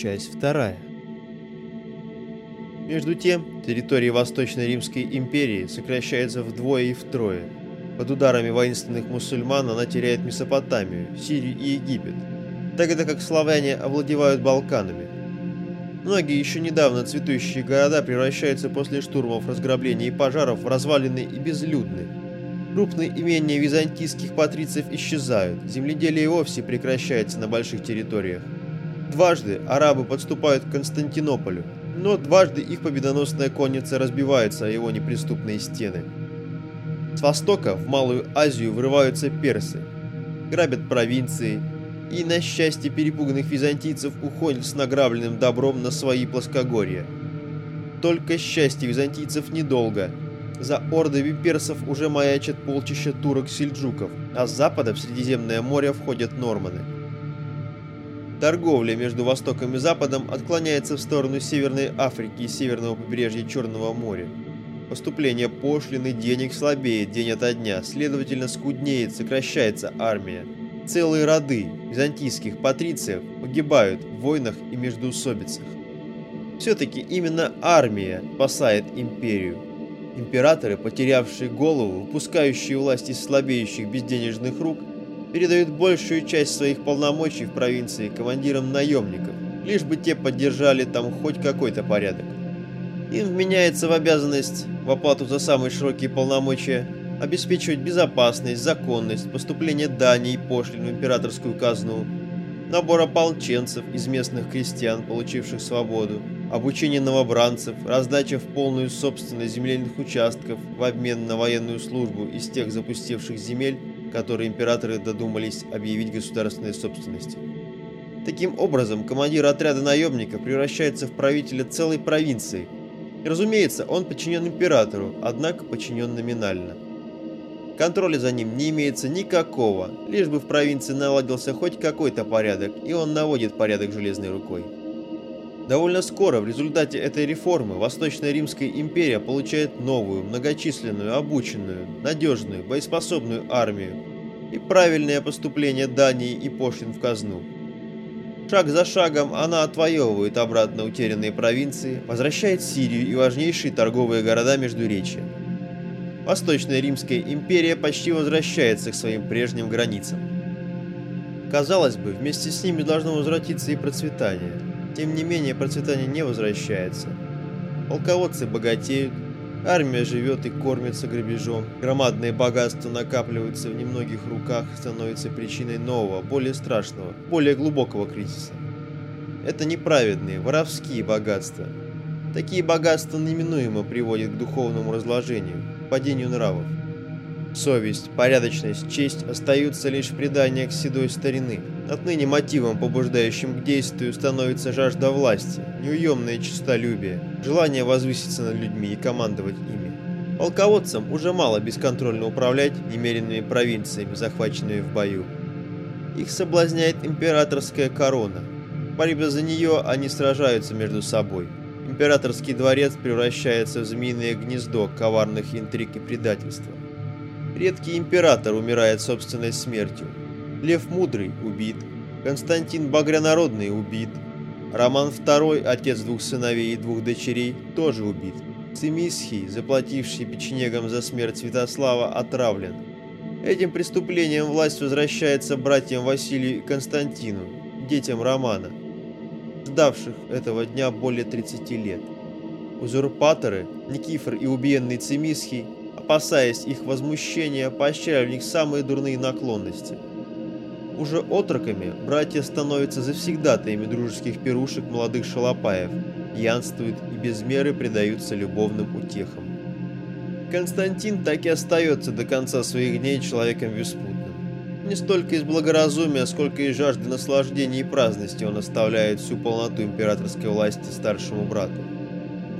Часть вторая. Между тем, территория Восточной Римской империи сокращается вдвое и втрое. Под ударами воинственных мусульман она теряет Месопотамию, Сирию и Египет, тогда как славяне овладевают Балканами. Многие еще недавно цветущие города превращаются после штурмов, разграблений и пожаров в развалины и безлюдные. Крупные имения византийских патрициев исчезают, земледелие вовсе прекращается на больших территориях. Дважды арабы подступают к Константинополю, но дважды их победоносная конница разбивается о его неприступные стены. С востока в Малую Азию вырываются персы, грабят провинции и, на счастье перепуганных византийцев, уходят с награбленным добром на свои плоскогорья. Только счастье византийцев недолго. За ордами персов уже маячат полчища турок-сельджуков, а с запада в Средиземное море входят норманы. Торговля между Востоком и Западом отклоняется в сторону Северной Африки и северного побережья Черного моря. Поступление пошлины денег слабеет день ото дня, следовательно, скуднеет, сокращается армия. Целые роды византийских патрициев погибают в войнах и междоусобицах. Все-таки именно армия спасает империю. Императоры, потерявшие голову, выпускающие власть из слабеющих безденежных рук, передают большую часть своих полномочий в провинции командирам наемников, лишь бы те поддержали там хоть какой-то порядок. Им вменяется в обязанность, в оплату за самые широкие полномочия, обеспечивать безопасность, законность, поступление дани и пошлин в императорскую казну, набор ополченцев из местных крестьян, получивших свободу, обучение новобранцев, раздача в полную собственность земельных участков в обмен на военную службу из тех запустевших земель, которые императоры додумались объявить государственной собственностью. Таким образом, командир отряда наемников превращается в правителя целой провинции. И, разумеется, он подчинен императору, однако подчинен номинально. Контроля за ним не имеется никакого, лишь бы в провинции наладился хоть какой-то порядок, и он наводит порядок железной рукой. Довольно скоро в результате этой реформы Восточная Римская империя получает новую, многочисленную, обученную, надежную, боеспособную армию и правильное поступление Дании и пошлин в казну. Шаг за шагом она отвоевывает обратно утерянные провинции, возвращает Сирию и важнейшие торговые города Междуречия. Восточная Римская империя почти возвращается к своим прежним границам. Казалось бы, вместе с ними должно возвратиться и процветание – тем не менее, процветание не возвращается. Полководцы богатеют, армия живет и кормится грабежом, громадные богатства накапливаются в немногих руках, становятся причиной нового, более страшного, более глубокого кризиса. Это неправедные, воровские богатства. Такие богатства неминуемо приводят к духовному разложению, падению нравов. Совесть, порядочность, честь остаются лишь в преданиях седой старины. Отныне мотивом, побуждающим к действию, становится жажда власти, неуемное честолюбие, желание возвыситься над людьми и командовать ими. Полководцам уже мало бесконтрольно управлять немеренными провинциями, захваченными в бою. Их соблазняет императорская корона. В борьбе за нее они сражаются между собой. Императорский дворец превращается в змеиное гнездо коварных интриг и предательства. Редкий император умирает собственной смертью. Лев Мудрый убит. Константин Багрянародный убит. Роман II, отец двух сыновей и двух дочерей, тоже убит. Цимисхий, заплативший печенегам за смерть Святослава, отравлен. Этим преступлением власть возвращается братьям Василию и Константину, детям Романа, ждавших этого дня более 30 лет. Узурпаторы, Никифор и убиенный Цимисхий, опасаясь их возмущения, поощряли в них самые дурные наклонности. Уже отроками братья становятся завсегдатаями дружеских пирушек молодых шалопаев, пьянствуют и без меры предаются любовным утехам. Константин так и остается до конца своих дней человеком беспутным. Не столько из благоразумия, сколько из жажды наслаждения и праздности он оставляет всю полноту императорской власти старшему брату.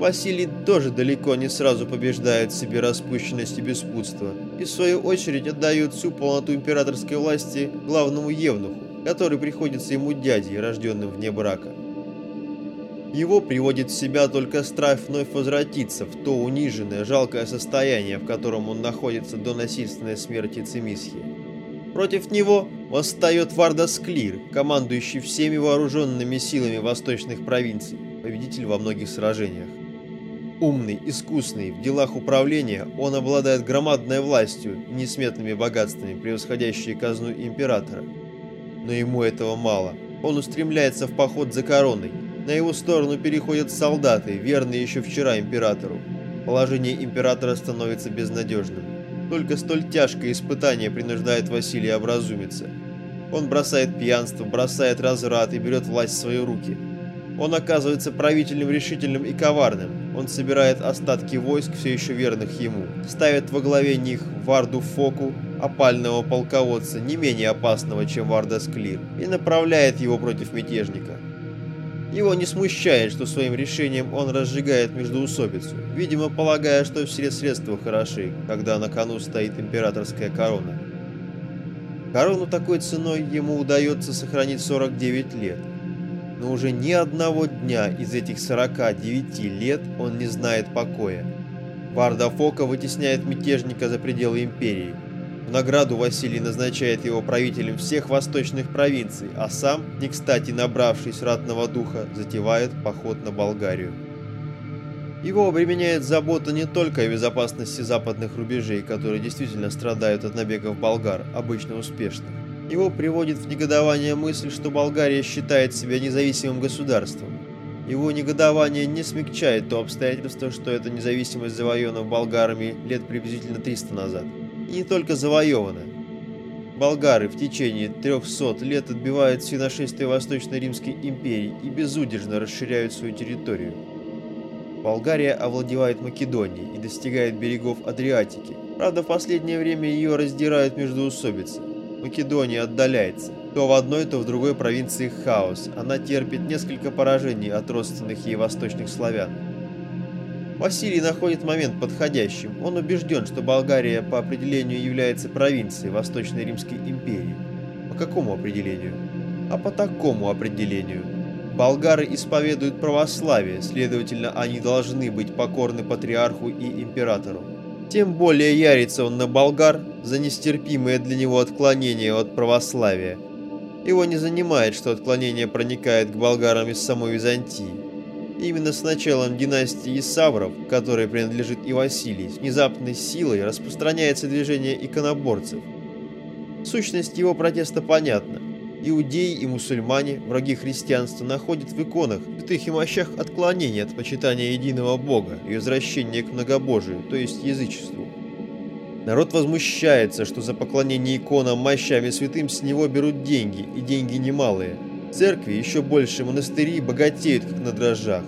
Василий тоже далеко не сразу побеждает в себе распущенность и беспутство, и в свою очередь отдает всю полноту императорской власти главному евнуху, который приходится ему дядей, рожденным вне брака. Его приводит в себя только страх вновь возвратиться в то униженное, жалкое состояние, в котором он находится до насильственной смерти Цимисхи. Против него восстает Вардасклир, командующий всеми вооруженными силами восточных провинций, победитель во многих сражениях. Умный, искусный, в делах управления он обладает громадной властью и несметными богатствами, превосходящие казну императора. Но ему этого мало. Он устремляется в поход за короной. На его сторону переходят солдаты, верные еще вчера императору. Положение императора становится безнадежным. Только столь тяжкое испытание принуждает Василия образумиться. Он бросает пьянство, бросает разврат и берет власть в свои руки. Он оказывается правителем решительным и коварным. Он собирает остатки войск, все еще верных ему, ставит во главе них Варду Фоку, опального полководца, не менее опасного, чем Варда Склир, и направляет его против мятежника. Его не смущает, что своим решением он разжигает междоусобицу, видимо, полагая, что все средства хороши, когда на кону стоит императорская корона. Корону такой ценой ему удается сохранить 49 лет. Но уже ни одного дня из этих 49 лет он не знает покоя. Варда Фока вытесняет мятежника за пределы империи – в награду Василий назначает его правителем всех восточных провинций, а сам, не кстати набравшись ратного духа, затевает поход на Болгарию. Его обременяет забота не только о безопасности западных рубежей, которые действительно страдают от набегов болгар, обычно успешных. Его приводит в негодование мысль, что Болгария считает себя независимым государством. Его негодование не смягчает то обстоятельство, что эта независимость завоевана болгарами лет приблизительно 300 назад и не только завоеваны. Болгары в течение 300 лет отбивают все нашествия Восточной Римской империи и безудержно расширяют свою территорию. Болгария овладевает Македонией и достигает берегов Адриатики. Правда, в последнее время ее раздирают между усобицы. Македония отдаляется. То в одной, то в другой провинции хаос. Она терпит несколько поражений от родственных ей восточных славян. Василий находит момент подходящим. Он убежден, что Болгария по определению является провинцией Восточной Римской империи. По какому определению? А по такому определению. Болгары исповедуют православие, следовательно, они должны быть покорны патриарху и императору. Тем более ярится он на болгар за нестерпимое для него отклонение от православия. Его не занимает, что отклонение проникает к болгарам из самой Византии. Именно с началом династии Исавров, которой принадлежит и Василий, с внезапной силой распространяется движение иконоборцев. Сущность его протеста понятна. Иудеи и мусульмане, враги христианства, находят в иконах, святых и мощах отклонение от почитания единого Бога и возвращение к многобожию, то есть язычеству. Народ возмущается, что за поклонение иконам, мощам и святым с него берут деньги, и деньги немалые – Церкви, еще больше монастыри богатеют, как на дрожжах.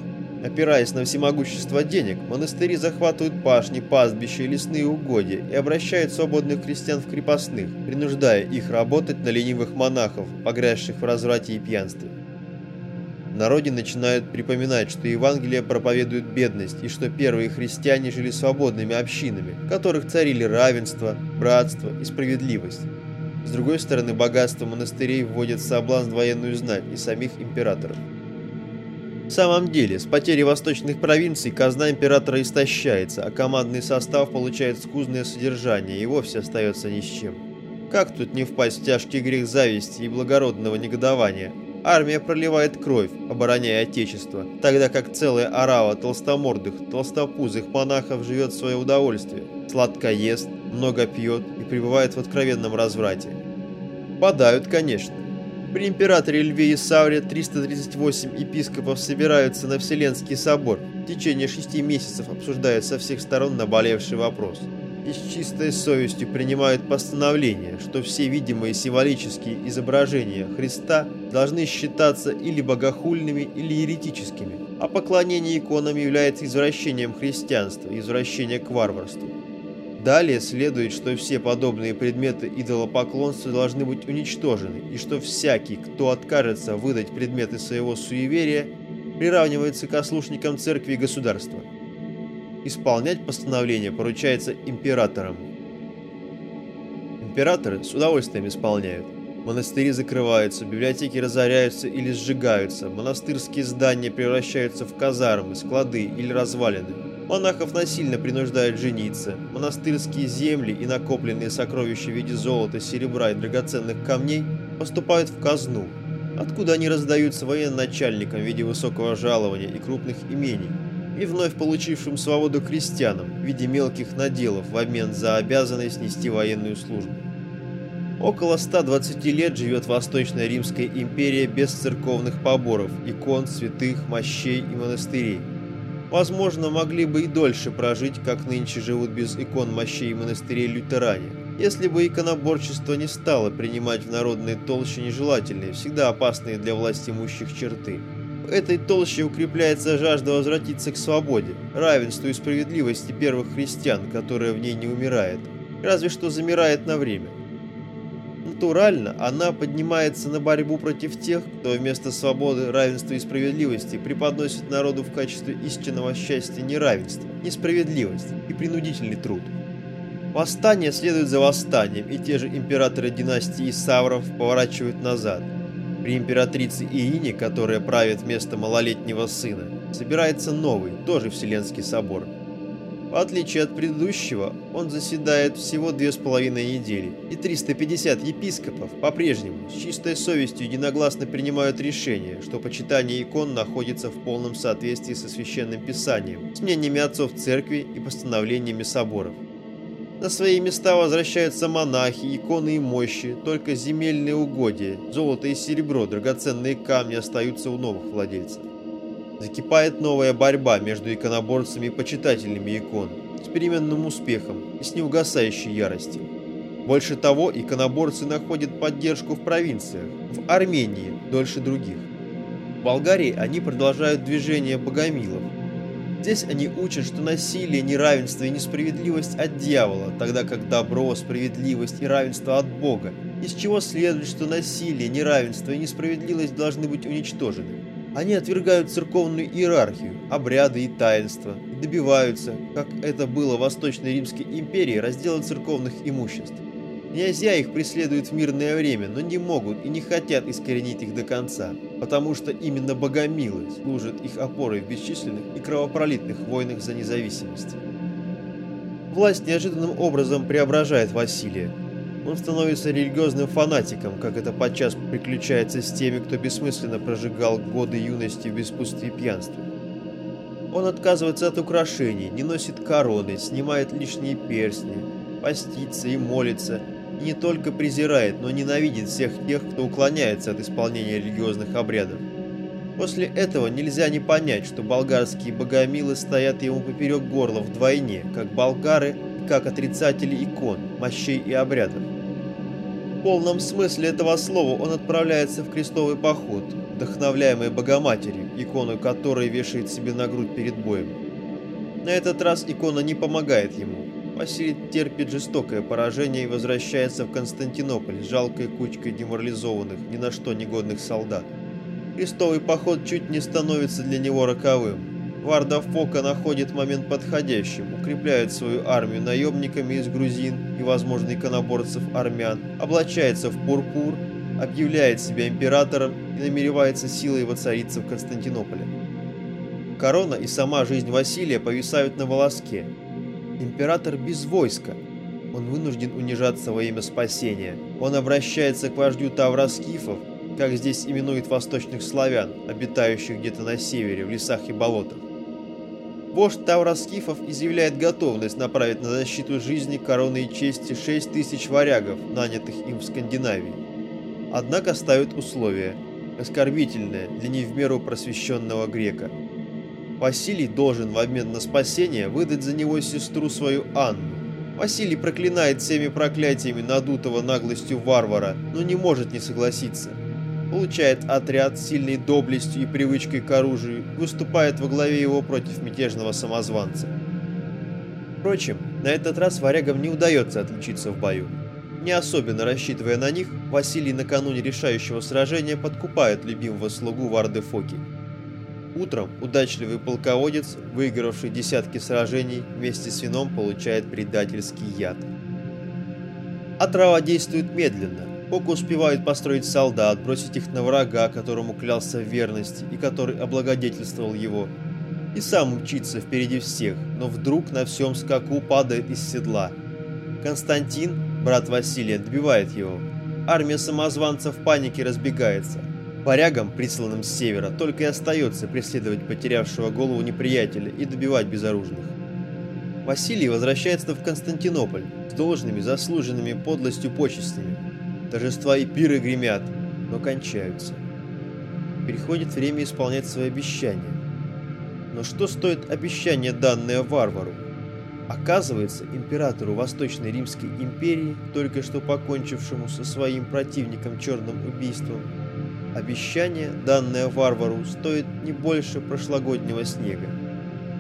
Опираясь на всемогущество денег, монастыри захватывают пашни, пастбища и лесные угодья и обращают свободных крестьян в крепостных, принуждая их работать на ленивых монахов, погрязших в разврате и пьянстве. Народе начинают припоминать, что Евангелие проповедует бедность и что первые христиане жили свободными общинами, в которых царили равенство, братство и справедливость. С другой стороны, богатство монастырей вводит в соблазн военную знать и самих императоров. В самом деле, с потерей восточных провинций казна императора истощается, а командный состав получает скудное содержание и вовсе остается ни с чем. Как тут не впасть в тяжкий грех зависти и благородного негодования? Армия проливает кровь, обороняя Отечество, тогда как целая орава толстомордых, толстопузых монахов живет в свое удовольствие, сладко ест, много пьет и пребывает в откровенном разврате. Падают, конечно. При императоре Льве Исауре 338 епископов собираются на Вселенский собор. В течение шести месяцев обсуждают со всех сторон наболевший вопрос. И с чистой совестью принимают постановление, что все видимые символические изображения Христа должны считаться или богохульными, или еретическими, а поклонение иконам является извращением христианства, извращение к варварству. Далее следует, что все подобные предметы идолопоклонства должны быть уничтожены, и что всякий, кто откажется выдать предметы своего суеверия, приравнивается к ослушникам церкви и государства. Исполнять постановление поручается императорам. Императоры с удовольствием исполняют. Монастыри закрываются, библиотеки разоряются или сжигаются, монастырские здания превращаются в казармы, склады или развалины. Монахов насильно принуждают жениться, монастырские земли и накопленные сокровища в виде золота, серебра и драгоценных камней поступают в казну, откуда они раздаются военачальникам в виде высокого жалования и крупных имений, и вновь получившим свободу крестьянам в виде мелких наделов в обмен за обязанность нести военную службу. Около 120 лет живет Восточная Римская империя без церковных поборов, икон, святых, мощей и монастырей. Возможно, могли бы и дольше прожить, как нынче живут без икон, мощей монастырей лютеране, если бы иконоборчество не стало принимать в народной толще нежелательные, всегда опасные для власти имущих черты. В этой толще укрепляется жажда возвратиться к свободе, равенству и справедливости первых христиан, которая в ней не умирает, разве что замирает на время. Натурально она поднимается на борьбу против тех, кто вместо свободы, равенства и справедливости преподносит народу в качестве истинного счастья неравенство, несправедливость и принудительный труд. Восстание следует за восстанием, и те же императоры династии Савров поворачивают назад. При императрице Иине, которая правит вместо малолетнего сына, собирается новый, тоже Вселенский собор – в отличие от предыдущего, он заседает всего две с половиной недели, и 350 епископов по-прежнему с чистой совестью единогласно принимают решение, что почитание икон находится в полном соответствии со Священным Писанием, с мнениями отцов церкви и постановлениями соборов. На свои места возвращаются монахи, иконы и мощи, только земельные угодья, золото и серебро, драгоценные камни остаются у новых владельцев закипает новая борьба между иконоборцами и почитателями икон с переменным успехом и с неугасающей яростью. Больше того, иконоборцы находят поддержку в провинциях, в Армении дольше других. В Болгарии они продолжают движение богомилов. Здесь они учат, что насилие, неравенство и несправедливость от дьявола, тогда как добро, справедливость и равенство от Бога, из чего следует, что насилие, неравенство и несправедливость должны быть уничтожены. Они отвергают церковную иерархию, обряды и таинства и добиваются, как это было в Восточной Римской империи, раздела церковных имуществ. Князья их преследуют в мирное время, но не могут и не хотят искоренить их до конца, потому что именно богомилы служат их опорой в бесчисленных и кровопролитных войнах за независимость. Власть неожиданным образом преображает Василия, он становится религиозным фанатиком, как это подчас приключается с теми, кто бессмысленно прожигал годы юности в беспутстве и пьянстве. Он отказывается от украшений, не носит короны, снимает лишние перстни, постится и молится, и не только презирает, но ненавидит всех тех, кто уклоняется от исполнения религиозных обрядов. После этого нельзя не понять, что болгарские богомилы стоят ему поперек горла вдвойне, как болгары как отрицатели икон, мощей и обрядов. Полном смысле этого слова он отправляется в крестовый поход, вдохновляемый Богоматерью, икону которой вешает себе на грудь перед боем. На этот раз икона не помогает ему. Василий терпит жестокое поражение и возвращается в Константинополь с жалкой кучкой деморализованных, ни на что негодных солдат. Крестовый поход чуть не становится для него роковым. Варда Фока находит момент подходящим, укрепляет свою армию наемниками из грузин и, возможно, иконоборцев армян, облачается в пурпур, объявляет себя императором и намеревается силой воцариться в Константинополе. Корона и сама жизнь Василия повисают на волоске. Император без войска. Он вынужден унижаться во имя спасения. Он обращается к вождю Тавраскифов, как здесь именуют восточных славян, обитающих где-то на севере, в лесах и болотах. Вождь Тавраскифов изъявляет готовность направить на защиту жизни, короны и чести 6 тысяч варягов, нанятых им в Скандинавии. Однако ставит условие, оскорбительное для не в меру просвещенного грека. Василий должен в обмен на спасение выдать за него сестру свою Анну. Василий проклинает всеми проклятиями надутого наглостью варвара, но не может не согласиться получает отряд сильной доблестью и привычкой к оружию выступает во главе его против мятежного самозванца. Впрочем, на этот раз варягам не удается отличиться в бою. Не особенно рассчитывая на них, Василий накануне решающего сражения подкупает любимого слугу Варды Фоки. Утром удачливый полководец, выигравший десятки сражений, вместе с вином получает предательский яд. Отрава действует медленно, Око успевает построить солдат, бросить их на врага, которому клялся в верности и который облагодетельствовал его. и сам мчится впереди всех, но вдруг на всем скаку падает из седла. Константин, брат Василия, добивает его. Армия самозванца в панике разбегается. Варягам, присланным с севера, только и остается преследовать потерявшего голову неприятеля и добивать безоружных. Василий возвращается в Константинополь с должными, заслуженными подлостью почестями. Торжества и пиры гремят, но кончаются. Приходит время исполнять свои обещания. Но что стоит обещание, данное варвару? Оказывается, императору Восточной Римской империи, только что покончившему со своим противником черным убийством, обещание, данное варвару, стоит не больше прошлогоднего снега.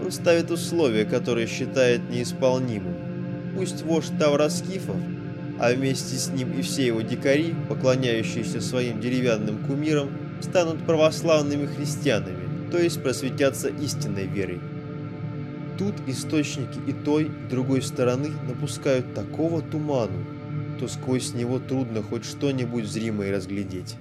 Он ставит условия, которые считает неисполнимым. Пусть вождь Тавроскифов, а вместе с ним и все его дикари, поклоняющиеся своим деревянным кумирам, станут православными христианами, то есть просветятся истинной верой. Тут источники и той, и другой стороны напускают такого туману, то сквозь него трудно хоть что-нибудь зримое разглядеть.